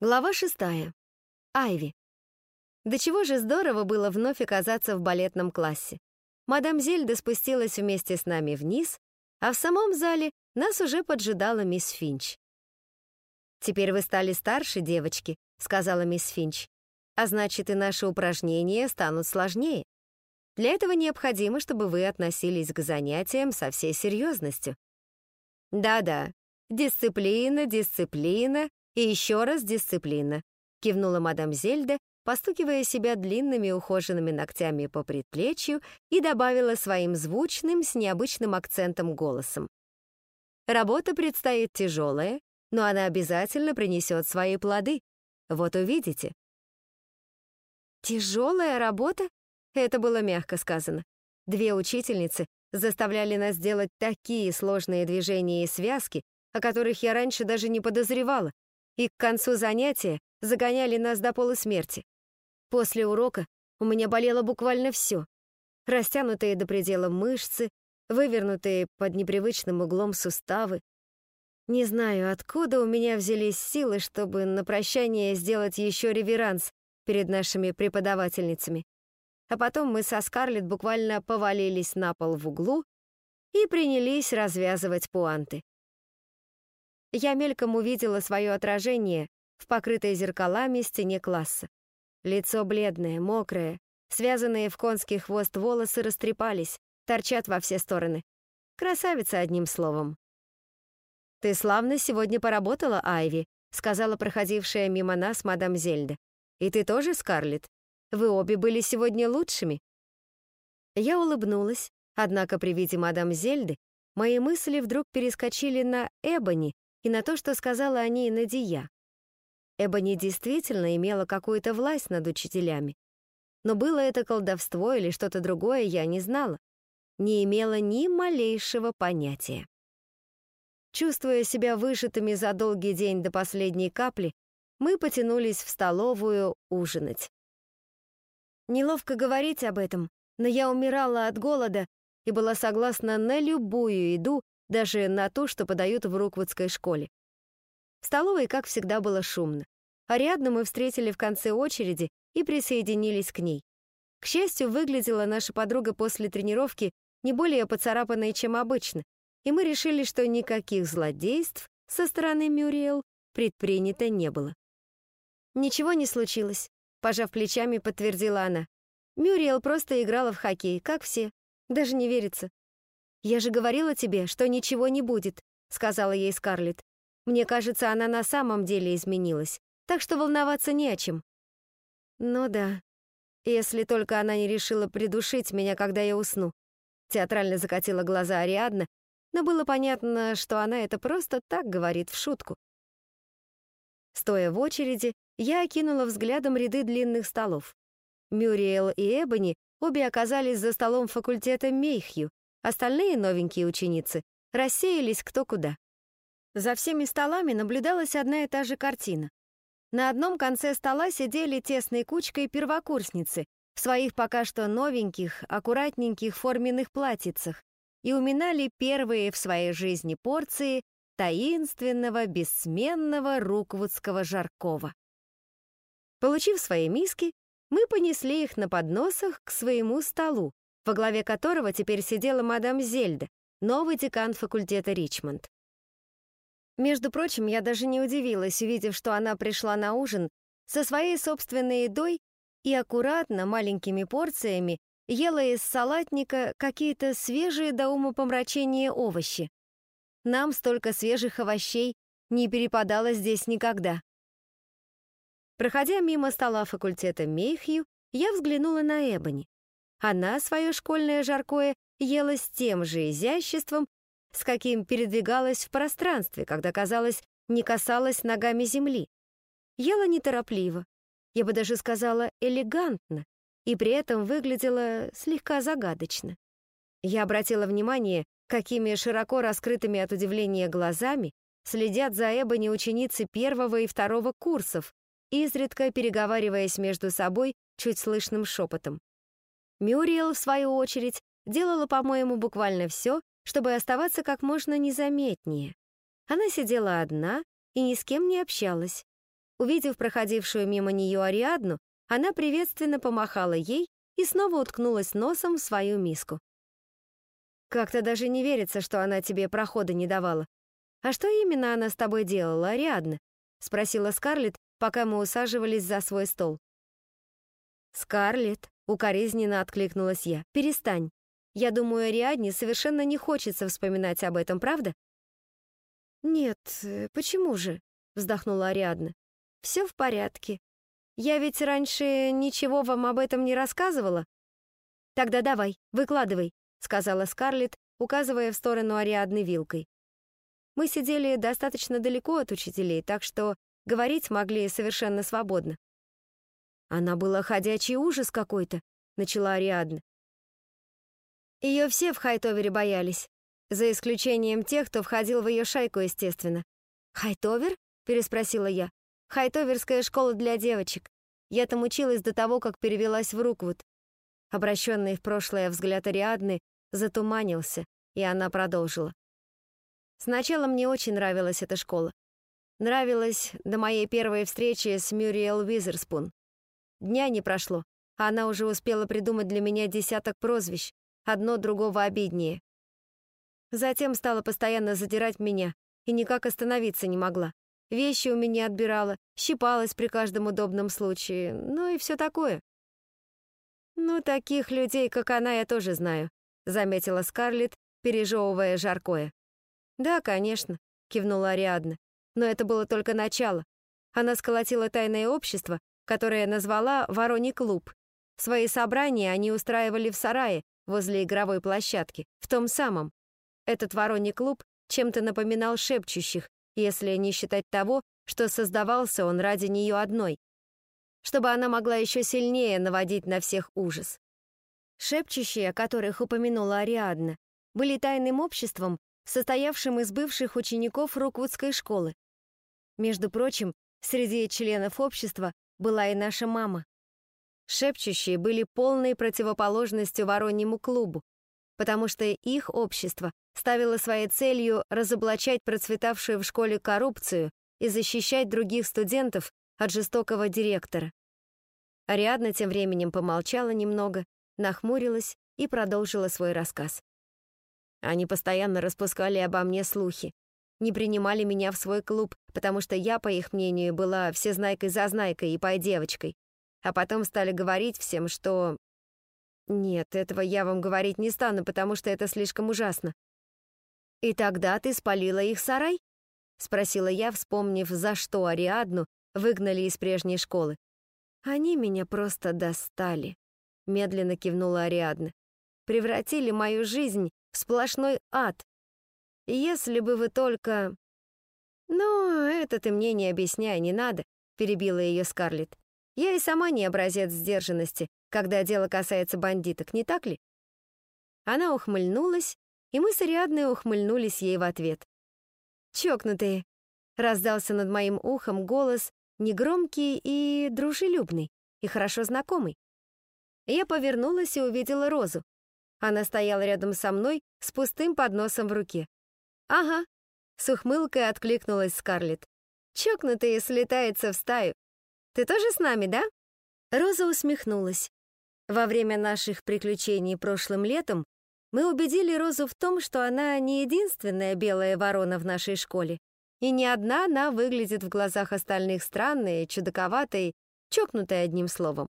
Глава шестая. Айви. До чего же здорово было вновь оказаться в балетном классе. Мадам Зельда спустилась вместе с нами вниз, а в самом зале нас уже поджидала мисс Финч. «Теперь вы стали старше, девочки», — сказала мисс Финч. «А значит, и наши упражнения станут сложнее. Для этого необходимо, чтобы вы относились к занятиям со всей серьезностью. Да-да, дисциплина, дисциплина и еще раз дисциплина», — кивнула мадам Зельда, постукивая себя длинными ухоженными ногтями по предплечью и добавила своим звучным с необычным акцентом голосом. «Работа предстоит тяжелая, но она обязательно принесет свои плоды. Вот увидите». «Тяжелая работа?» Это было мягко сказано. Две учительницы заставляли нас делать такие сложные движения и связки, о которых я раньше даже не подозревала, и к концу занятия загоняли нас до полусмерти. После урока у меня болело буквально все. Растянутые до предела мышцы, вывернутые под непривычным углом суставы. Не знаю, откуда у меня взялись силы, чтобы на прощание сделать еще реверанс перед нашими преподавательницами. А потом мы со Скарлетт буквально повалились на пол в углу и принялись развязывать пуанты. Я мельком увидела свое отражение в покрытой зеркалами стене класса. Лицо бледное, мокрое, связанные в конский хвост волосы растрепались, торчат во все стороны. Красавица, одним словом. «Ты славно сегодня поработала, Айви», сказала проходившая мимо нас мадам Зельда. «И ты тоже, Скарлетт? Вы обе были сегодня лучшими». Я улыбнулась, однако при виде мадам Зельды мои мысли вдруг перескочили на Эбони и на то, что сказала о ней Надия. Эбони действительно имела какую-то власть над учителями. Но было это колдовство или что-то другое, я не знала. Не имела ни малейшего понятия. Чувствуя себя выжатыми за долгий день до последней капли, мы потянулись в столовую ужинать. Неловко говорить об этом, но я умирала от голода и была согласна на любую еду, даже на ту, что подают в Руквудской школе. В столовой, как всегда, было шумно. Ариадну мы встретили в конце очереди и присоединились к ней. К счастью, выглядела наша подруга после тренировки не более поцарапанной, чем обычно, и мы решили, что никаких злодейств со стороны Мюриэл предпринято не было. «Ничего не случилось», — пожав плечами, подтвердила она. «Мюриэл просто играла в хоккей, как все. Даже не верится. «Я же говорила тебе, что ничего не будет», — сказала ей Скарлетт. «Мне кажется, она на самом деле изменилась, так что волноваться не о чем». «Ну да, если только она не решила придушить меня, когда я усну». Театрально закатила глаза Ариадна, но было понятно, что она это просто так говорит в шутку. Стоя в очереди, я окинула взглядом ряды длинных столов. Мюриэл и Эбони обе оказались за столом факультета Мейхью, Остальные новенькие ученицы рассеялись кто куда. За всеми столами наблюдалась одна и та же картина. На одном конце стола сидели тесной кучкой первокурсницы в своих пока что новеньких, аккуратненьких форменных платьицах и уминали первые в своей жизни порции таинственного, бессменного руквудского жаркого. Получив свои миски, мы понесли их на подносах к своему столу, во главе которого теперь сидела мадам Зельда, новый декан факультета Ричмонд. Между прочим, я даже не удивилась, увидев, что она пришла на ужин со своей собственной едой и аккуратно, маленькими порциями, ела из салатника какие-то свежие до умопомрачения овощи. Нам столько свежих овощей не перепадало здесь никогда. Проходя мимо стола факультета Мейхью, я взглянула на Эбони. Она свое школьное жаркое ела с тем же изяществом, с каким передвигалась в пространстве, когда, казалось, не касалась ногами земли. Ела неторопливо, я бы даже сказала элегантно, и при этом выглядела слегка загадочно. Я обратила внимание, какими широко раскрытыми от удивления глазами следят за Эбони ученицы первого и второго курсов, изредка переговариваясь между собой чуть слышным шепотом. Мюриел, в свою очередь, делала, по-моему, буквально все, чтобы оставаться как можно незаметнее. Она сидела одна и ни с кем не общалась. Увидев проходившую мимо нее Ариадну, она приветственно помахала ей и снова уткнулась носом в свою миску. «Как-то даже не верится, что она тебе прохода не давала. А что именно она с тобой делала, Ариадна?» — спросила Скарлетт, пока мы усаживались за свой стол. «Скарлетт», — укоризненно откликнулась я, — «перестань. Я думаю, Ариадне совершенно не хочется вспоминать об этом, правда?» «Нет, э, почему же?» — вздохнула Ариадна. «Все в порядке. Я ведь раньше ничего вам об этом не рассказывала?» «Тогда давай, выкладывай», — сказала Скарлетт, указывая в сторону Ариадны вилкой. Мы сидели достаточно далеко от учителей, так что говорить могли совершенно свободно. «Она была ходячий ужас какой-то», — начала Ариадна. Ее все в Хайтовере боялись, за исключением тех, кто входил в ее шайку, естественно. «Хайтовер?» — переспросила я. «Хайтоверская школа для девочек. Я там училась до того, как перевелась в Руквуд». Обращенный в прошлое взгляд Ариадны затуманился, и она продолжила. Сначала мне очень нравилась эта школа. Нравилась до моей первой встречи с Мюриэл Визерспун. Дня не прошло, а она уже успела придумать для меня десяток прозвищ, одно другого обиднее. Затем стала постоянно задирать меня и никак остановиться не могла. Вещи у меня отбирала, щипалась при каждом удобном случае, ну и все такое. «Ну, таких людей, как она, я тоже знаю», — заметила Скарлетт, пережевывая жаркое. «Да, конечно», — кивнула Ариадна. «Но это было только начало. Она сколотила тайное общество, которое назвала «Вороний клуб». Свои собрания они устраивали в сарае возле игровой площадки, в том самом. Этот Вороний клуб чем-то напоминал шепчущих, если не считать того, что создавался он ради нее одной, чтобы она могла еще сильнее наводить на всех ужас. Шепчущие, о которых упомянула Ариадна, были тайным обществом, состоявшим из бывших учеников Роквудской школы. Между прочим, среди членов общества была и наша мама. Шепчущие были полной противоположностью Вороньему клубу, потому что их общество ставило своей целью разоблачать процветавшую в школе коррупцию и защищать других студентов от жестокого директора. Ариадна тем временем помолчала немного, нахмурилась и продолжила свой рассказ. Они постоянно распускали обо мне слухи. Не принимали меня в свой клуб, потому что я, по их мнению, была всезнайкой-зазнайкой и пой-девочкой. А потом стали говорить всем, что... Нет, этого я вам говорить не стану, потому что это слишком ужасно. «И тогда ты спалила их сарай?» — спросила я, вспомнив, за что Ариадну выгнали из прежней школы. «Они меня просто достали», — медленно кивнула Ариадна. «Превратили мою жизнь Сплошной ад. Если бы вы только... «Ну, это ты мне не объясняй, не надо», — перебила ее Скарлетт. «Я и сама не образец сдержанности, когда дело касается бандиток, не так ли?» Она ухмыльнулась, и мы с Ариадной ухмыльнулись ей в ответ. «Чокнутые», — раздался над моим ухом голос, негромкий и дружелюбный, и хорошо знакомый. Я повернулась и увидела Розу, она стояла рядом со мной с пустым подносом в руке. «Ага», — с ухмылкой откликнулась Скарлетт. «Чокнутые слетается в стаю. Ты тоже с нами, да?» Роза усмехнулась. Во время наших приключений прошлым летом мы убедили Розу в том, что она не единственная белая ворона в нашей школе, и не одна она выглядит в глазах остальных странной, чудаковатой, чокнутой одним словом.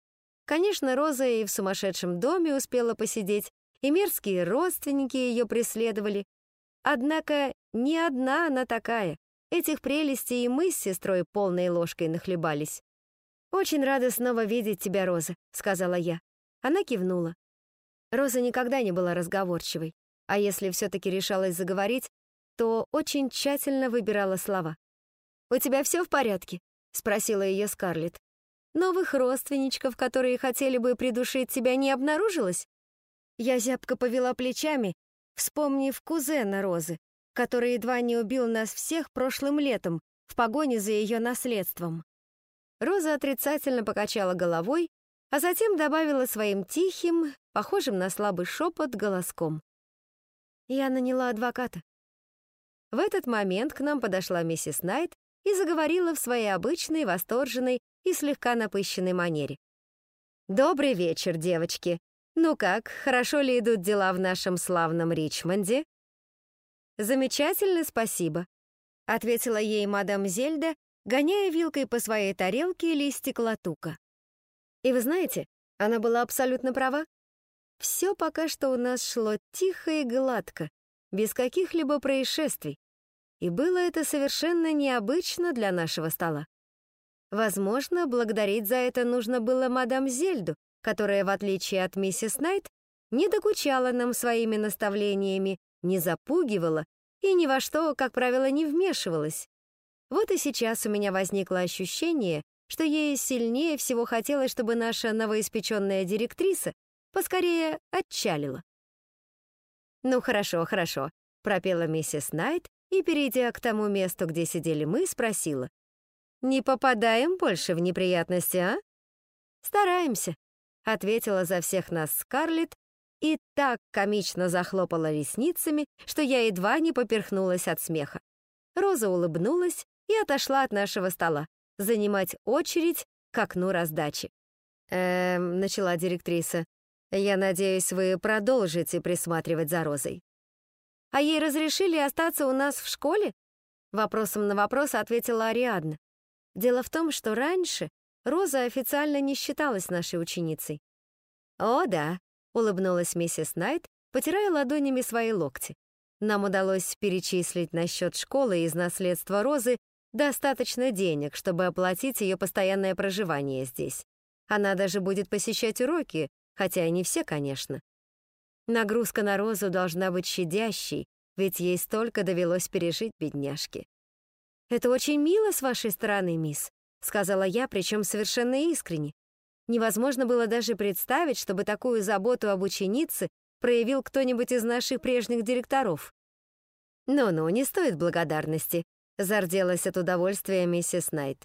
Конечно, Роза и в сумасшедшем доме успела посидеть, и мерзкие родственники ее преследовали. Однако не одна она такая. Этих прелестей и мы с сестрой полной ложкой нахлебались. «Очень рада снова видеть тебя, Роза», — сказала я. Она кивнула. Роза никогда не была разговорчивой, а если все-таки решалась заговорить, то очень тщательно выбирала слова. «У тебя все в порядке?» — спросила ее Скарлетт. «Новых родственничков, которые хотели бы придушить тебя, не обнаружилось?» Я зябко повела плечами, вспомнив кузена Розы, который едва не убил нас всех прошлым летом в погоне за ее наследством. Роза отрицательно покачала головой, а затем добавила своим тихим, похожим на слабый шепот, голоском. Я наняла адвоката. В этот момент к нам подошла миссис Найт и заговорила в своей обычной, восторженной и слегка напыщенной манере. «Добрый вечер, девочки. Ну как, хорошо ли идут дела в нашем славном Ричмонде?» «Замечательно, спасибо», — ответила ей мадам Зельда, гоняя вилкой по своей тарелке листик латука. И вы знаете, она была абсолютно права. Все пока что у нас шло тихо и гладко, без каких-либо происшествий. И было это совершенно необычно для нашего стола. Возможно, благодарить за это нужно было мадам Зельду, которая, в отличие от миссис Найт, не докучала нам своими наставлениями, не запугивала и ни во что, как правило, не вмешивалась. Вот и сейчас у меня возникло ощущение, что ей сильнее всего хотелось, чтобы наша новоиспеченная директриса поскорее отчалила. «Ну хорошо, хорошо», — пропела миссис Найт и, перейдя к тому месту, где сидели мы, спросила. «Не попадаем больше в неприятности, а?» «Стараемся», — ответила за всех нас Скарлетт и так комично захлопала ресницами, что я едва не поперхнулась от смеха. Роза улыбнулась и отошла от нашего стола занимать очередь к окну раздачи. «Эм», — начала директриса, «я надеюсь, вы продолжите присматривать за Розой». «А ей разрешили остаться у нас в школе?» Вопросом на вопрос ответила Ариадна. Дело в том, что раньше Роза официально не считалась нашей ученицей. «О, да», — улыбнулась миссис Найт, потирая ладонями свои локти. Нам удалось перечислить на счет школы из наследства Розы достаточно денег, чтобы оплатить ее постоянное проживание здесь. Она даже будет посещать уроки, хотя и не все, конечно. Нагрузка на Розу должна быть щадящей, ведь ей столько довелось пережить бедняжки. «Это очень мило с вашей стороны, мисс», — сказала я, причем совершенно искренне. Невозможно было даже представить, чтобы такую заботу об ученице проявил кто-нибудь из наших прежних директоров. «Ну-ну, не стоит благодарности», Зарделась от удовольствия миссис Найт.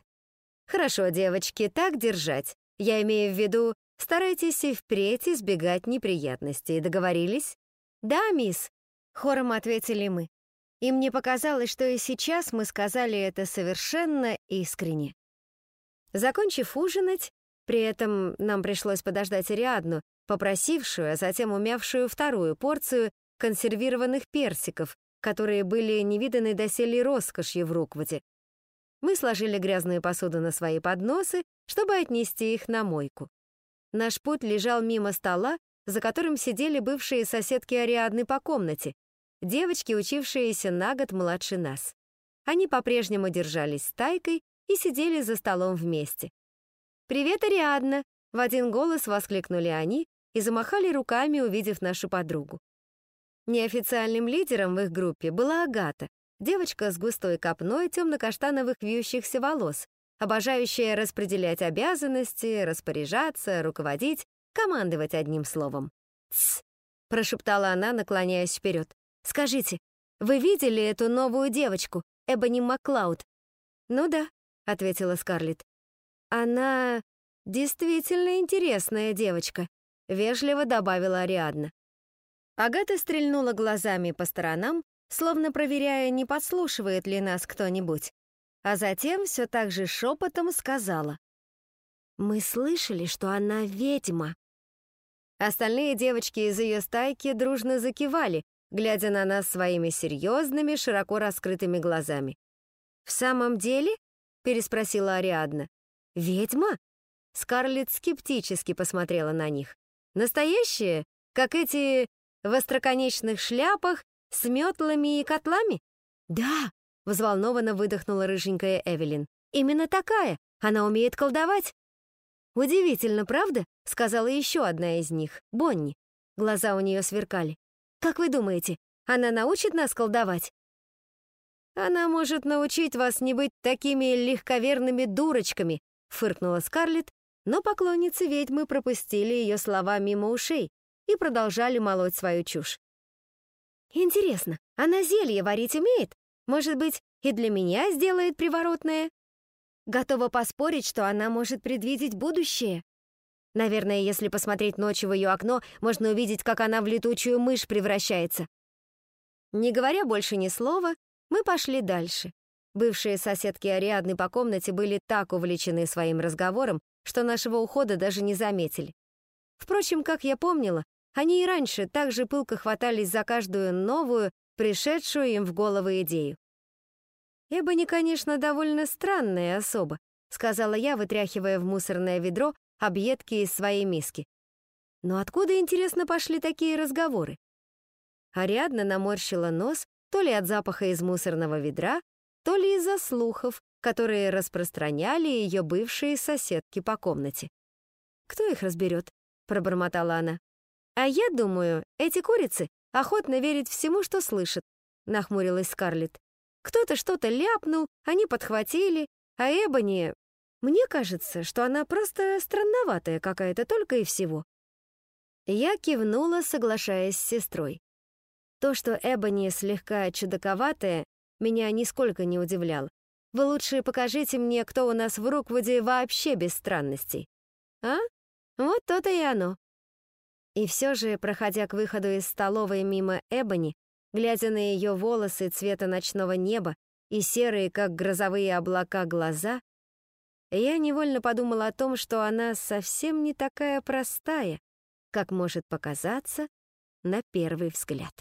«Хорошо, девочки, так держать. Я имею в виду, старайтесь и впредь избегать неприятностей. Договорились?» «Да, мисс», — хором ответили мы. И мне показалось, что и сейчас мы сказали это совершенно искренне. Закончив ужинать, при этом нам пришлось подождать Ариадну, попросившую, а затем умявшую вторую порцию консервированных персиков, которые были невиданной доселе роскошью в Руквуде. Мы сложили грязную посуду на свои подносы, чтобы отнести их на мойку. Наш путь лежал мимо стола, за которым сидели бывшие соседки Ариадны по комнате, девочки, учившиеся на год младше нас. Они по-прежнему держались стайкой и сидели за столом вместе. «Привет, Ариадна!» — в один голос воскликнули они и замахали руками, увидев нашу подругу. Неофициальным лидером в их группе была Агата, девочка с густой копной темно-каштановых вьющихся волос, обожающая распределять обязанности, распоряжаться, руководить, командовать одним словом. «Тсс!» — прошептала она, наклоняясь вперед. «Скажите, вы видели эту новую девочку, Эбони Маклауд?» «Ну да», — ответила Скарлетт. «Она действительно интересная девочка», — вежливо добавила Ариадна. Агата стрельнула глазами по сторонам, словно проверяя, не подслушивает ли нас кто-нибудь, а затем все так же шепотом сказала. «Мы слышали, что она ведьма». Остальные девочки из ее стайки дружно закивали, глядя на нас своими серьезными, широко раскрытыми глазами. «В самом деле?» — переспросила Ариадна. «Ведьма?» Скарлетт скептически посмотрела на них. «Настоящие? Как эти в остроконечных шляпах с метлами и котлами? Да, взволнованно выдохнула рыженькая Эвелин. Именно такая. Она умеет колдовать. Удивительно, правда? сказала еще одна из них, Бонни. Глаза у нее сверкали. Как вы думаете, она научит нас колдовать? Она может научить вас не быть такими легковерными дурочками, фыркнула Скарлетт, но поклонницы ведьмы пропустили ее слова мимо ушей, и продолжали молоть свою чушь. «Интересно, она зелье варить умеет? Может быть, и для меня сделает приворотное?» Готова поспорить, что она может предвидеть будущее. Наверное, если посмотреть ночью в ее окно, можно увидеть, как она в летучую мышь превращается. Не говоря больше ни слова, мы пошли дальше. Бывшие соседки Ариадны по комнате были так увлечены своим разговором, что нашего ухода даже не заметили. Впрочем, как я помнила, они и раньше так же пылко хватались за каждую новую, пришедшую им в голову идею. «Эбони, конечно, довольно странная особа», сказала я, вытряхивая в мусорное ведро объедки из своей миски. Но откуда, интересно, пошли такие разговоры? Ариадна наморщила нос то ли от запаха из мусорного ведра, то ли из-за слухов, которые распространяли ее бывшие соседки по комнате. «Кто их разберет?» — пробормотала она. «А я думаю, эти курицы охотно верят всему, что слышат», — нахмурилась Скарлетт. «Кто-то что-то ляпнул, они подхватили, а Эбони... Мне кажется, что она просто странноватая какая-то только и всего». Я кивнула, соглашаясь с сестрой. То, что Эбони слегка чудаковатая, меня нисколько не удивляло. Вы лучше покажите мне, кто у нас в Руквуде вообще без странностей. А? Вот то-то и оно. И все же, проходя к выходу из столовой мимо Эбони, глядя на ее волосы цвета ночного неба и серые, как грозовые облака, глаза, я невольно подумала о том, что она совсем не такая простая, как может показаться на первый взгляд.